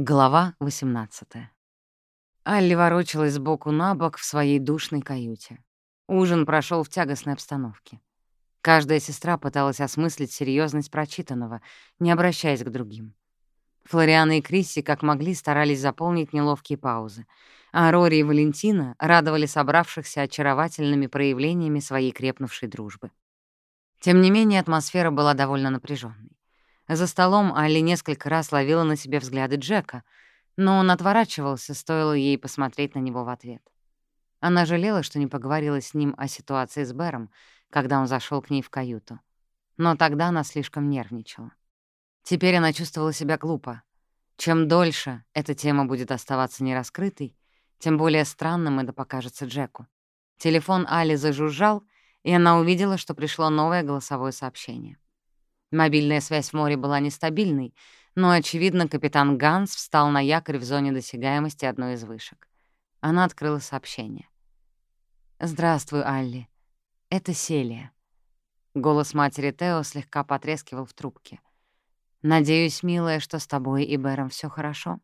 Глава 18 Алли ворочалась сбоку на бок в своей душной каюте. Ужин прошел в тягостной обстановке. Каждая сестра пыталась осмыслить серьезность прочитанного, не обращаясь к другим. Флориана и Крисси как могли старались заполнить неловкие паузы, а Рори и Валентина радовали собравшихся очаровательными проявлениями своей крепнувшей дружбы. Тем не менее, атмосфера была довольно напряженной. За столом Алли несколько раз ловила на себе взгляды Джека, но он отворачивался, стоило ей посмотреть на него в ответ. Она жалела, что не поговорила с ним о ситуации с Бэром, когда он зашел к ней в каюту. Но тогда она слишком нервничала. Теперь она чувствовала себя глупо. Чем дольше эта тема будет оставаться нераскрытой, тем более странным это покажется Джеку. Телефон Али зажужжал, и она увидела, что пришло новое голосовое сообщение. Мобильная связь в море была нестабильной, но, очевидно, капитан Ганс встал на якорь в зоне досягаемости одной из вышек. Она открыла сообщение. «Здравствуй, Алли. Это Селия». Голос матери Тео слегка потрескивал в трубке. «Надеюсь, милая, что с тобой и Бэром все хорошо.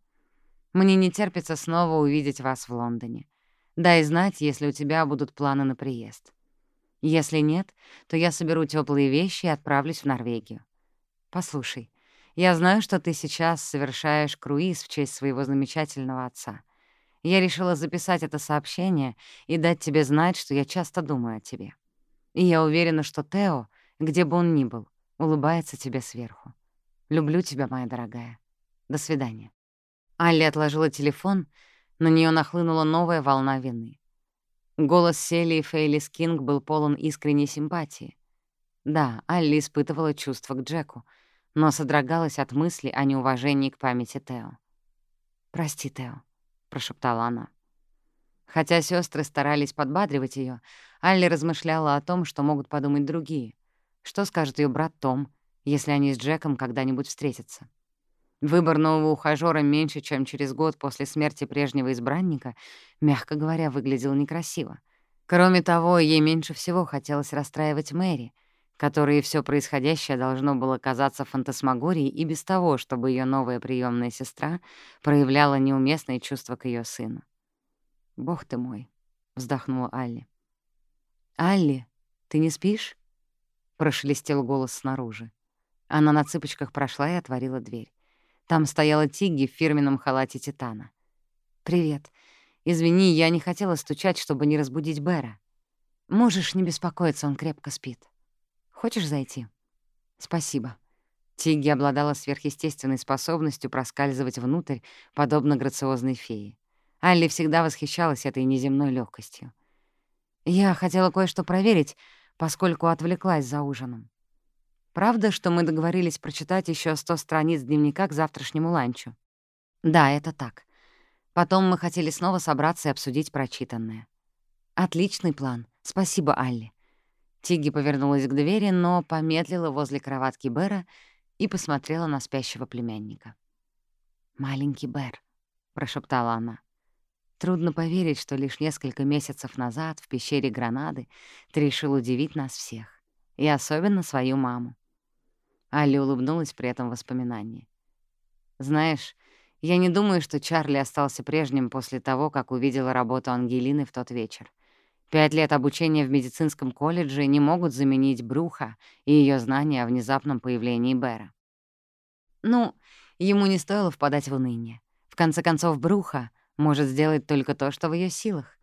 Мне не терпится снова увидеть вас в Лондоне. Дай знать, если у тебя будут планы на приезд. Если нет, то я соберу теплые вещи и отправлюсь в Норвегию. Послушай, я знаю, что ты сейчас совершаешь круиз в честь своего замечательного отца. Я решила записать это сообщение и дать тебе знать, что я часто думаю о тебе. И я уверена, что Тео, где бы он ни был, улыбается тебе сверху. Люблю тебя, моя дорогая. До свидания. Алли отложила телефон, на нее нахлынула новая волна вины. Голос Селии Фейлис Кинг был полон искренней симпатии. Да, Алли испытывала чувства к Джеку, но содрогалась от мысли о неуважении к памяти Тео. «Прости, Тео», — прошептала она. Хотя сестры старались подбадривать ее, Алли размышляла о том, что могут подумать другие. Что скажет ее брат Том, если они с Джеком когда-нибудь встретятся? Выбор нового ухажёра меньше, чем через год после смерти прежнего избранника, мягко говоря, выглядел некрасиво. Кроме того, ей меньше всего хотелось расстраивать Мэри, которой все происходящее должно было казаться фантасмагорией и без того, чтобы ее новая приемная сестра проявляла неуместные чувства к ее сыну. «Бог ты мой!» — вздохнула Алли. «Алли, ты не спишь?» — прошелестел голос снаружи. Она на цыпочках прошла и отворила дверь. Там стояла Тигги в фирменном халате Титана. «Привет. Извини, я не хотела стучать, чтобы не разбудить Бэра. Можешь не беспокоиться, он крепко спит. Хочешь зайти?» «Спасибо». Тигги обладала сверхъестественной способностью проскальзывать внутрь, подобно грациозной фее. Алли всегда восхищалась этой неземной легкостью. «Я хотела кое-что проверить, поскольку отвлеклась за ужином. Правда, что мы договорились прочитать еще сто страниц дневника к завтрашнему ланчу? Да, это так. Потом мы хотели снова собраться и обсудить прочитанное. Отличный план. Спасибо, Алли. Тигги повернулась к двери, но помедлила возле кроватки Бэра и посмотрела на спящего племянника. «Маленький Бэр», — прошептала она. «Трудно поверить, что лишь несколько месяцев назад в пещере Гранады ты решил удивить нас всех, и особенно свою маму. Алли улыбнулась при этом воспоминании. «Знаешь, я не думаю, что Чарли остался прежним после того, как увидела работу Ангелины в тот вечер. Пять лет обучения в медицинском колледже не могут заменить Бруха и ее знания о внезапном появлении Бэра. Ну, ему не стоило впадать в уныние. В конце концов, Бруха может сделать только то, что в ее силах.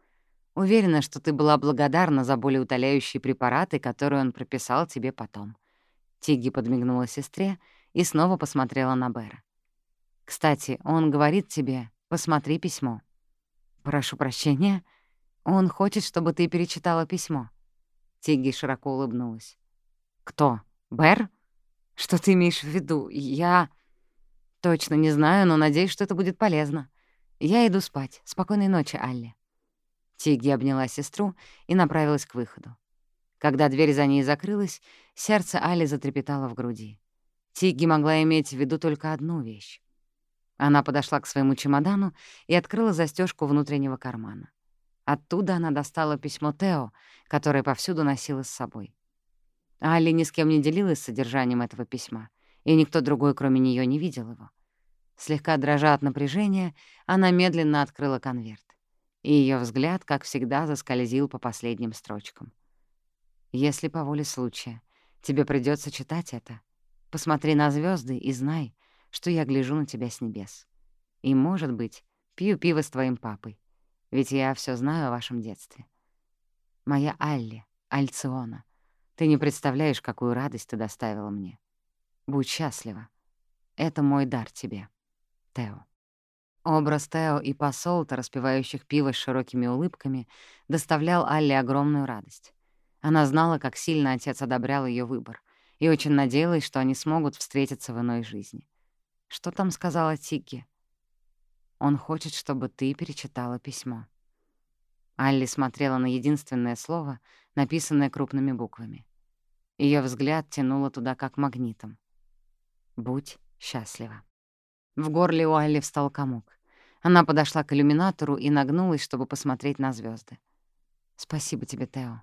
Уверена, что ты была благодарна за болеутоляющие препараты, которые он прописал тебе потом. Тигги подмигнула сестре и снова посмотрела на Бэра. «Кстати, он говорит тебе, посмотри письмо». «Прошу прощения. Он хочет, чтобы ты перечитала письмо». Тигги широко улыбнулась. «Кто? Бэр? Что ты имеешь в виду? Я...» «Точно не знаю, но надеюсь, что это будет полезно. Я иду спать. Спокойной ночи, Алли». Тигги обняла сестру и направилась к выходу. Когда дверь за ней закрылась, сердце Али затрепетало в груди. Тигги могла иметь в виду только одну вещь. Она подошла к своему чемодану и открыла застежку внутреннего кармана. Оттуда она достала письмо Тео, которое повсюду носила с собой. Али ни с кем не делилась содержанием этого письма, и никто другой, кроме нее, не видел его. Слегка дрожа от напряжения, она медленно открыла конверт. И ее взгляд, как всегда, заскользил по последним строчкам. «Если по воле случая тебе придется читать это, посмотри на звезды и знай, что я гляжу на тебя с небес. И, может быть, пью пиво с твоим папой, ведь я все знаю о вашем детстве. Моя Алли, Альциона, ты не представляешь, какую радость ты доставила мне. Будь счастлива. Это мой дар тебе, Тео. Образ Тео и посолта, распивающих пиво с широкими улыбками, доставлял Алле огромную радость. Она знала, как сильно отец одобрял ее выбор, и очень надеялась, что они смогут встретиться в иной жизни. Что там сказала Тики? Он хочет, чтобы ты перечитала письмо. Алли смотрела на единственное слово, написанное крупными буквами. Ее взгляд тянуло туда как магнитом. «Будь счастлива». В горле у Алли встал комок. Она подошла к иллюминатору и нагнулась, чтобы посмотреть на звезды. «Спасибо тебе, Тео.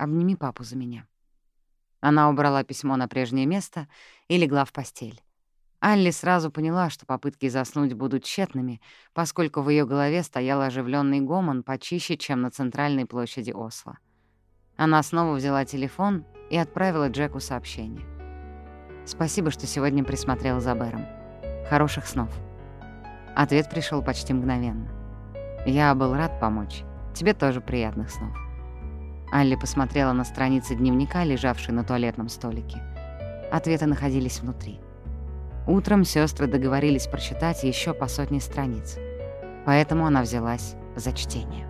Обними папу за меня». Она убрала письмо на прежнее место и легла в постель. Алли сразу поняла, что попытки заснуть будут тщетными, поскольку в ее голове стоял оживленный гомон почище, чем на центральной площади Осло. Она снова взяла телефон и отправила Джеку сообщение. «Спасибо, что сегодня присмотрел за Бэром. Хороших снов». Ответ пришел почти мгновенно. «Я был рад помочь. Тебе тоже приятных снов». Алли посмотрела на страницы дневника, лежавшие на туалетном столике. Ответы находились внутри. Утром сестры договорились прочитать еще по сотне страниц, поэтому она взялась за чтение.